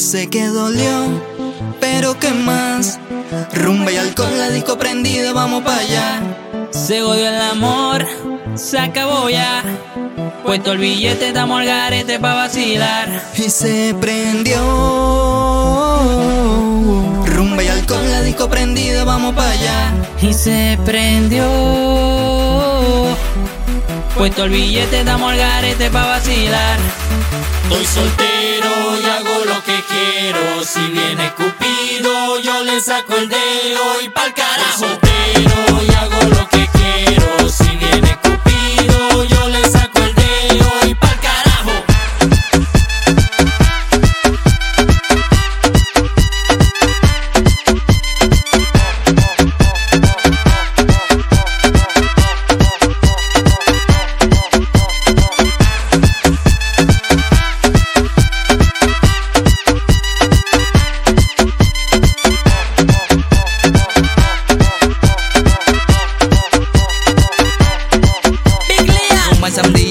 sé que dolió, pero ¿qué más? Rumba y alcohol, la disco prendida, vamos para allá. Se odió el amor, se acabó ya. Puesto el billete, damos al garete pa' vacilar. Y se prendió. Rumba y alcohol, la disco prendida, vamos para allá. Y se prendió. Puesto el billete, damos al garete pa' vacilar. Estoy soltero y hago lo que quiero. Si viene Cupido, yo le saco el dedo y pa'l carajo. Soltero y hago lo que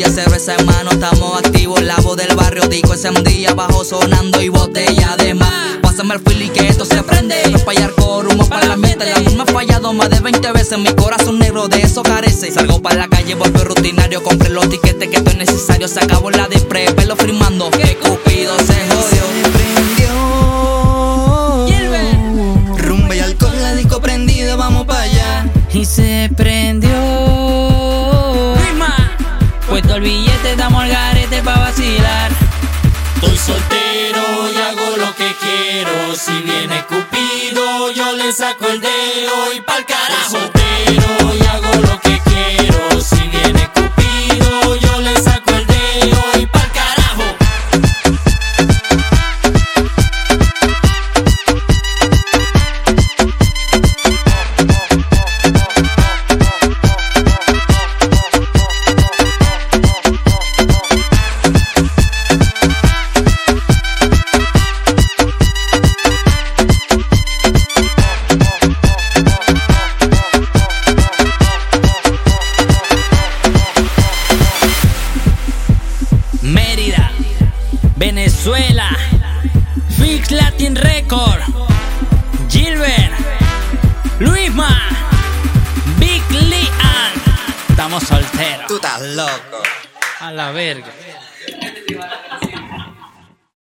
cerveza en mano, estamos activos. La voz del barrio, dico en día, bajo sonando y botella de más. Pásame el fili que esto se prende. No fallar con humo para la mente. La misma ha fallado más de 20 veces. Mi corazón negro de eso carece. Salgo para la calle, vuelvo rutinario. Compré los tiquetes que esto es necesario. Se acabó la de pre, pelo firmando. Que Cupido se jodió. El billete, damos al garete pa' vacilar. Estoy soltero y hago lo que quiero. Si viene Cupido, yo le saco el dedo y pa'l carajo. Estoy soltero y hago lo que quiero. Venezuela, Fix Latin Record, Gilbert, Luisma, Big Lian. Estamos solteros. Tú estás loco. A la verga.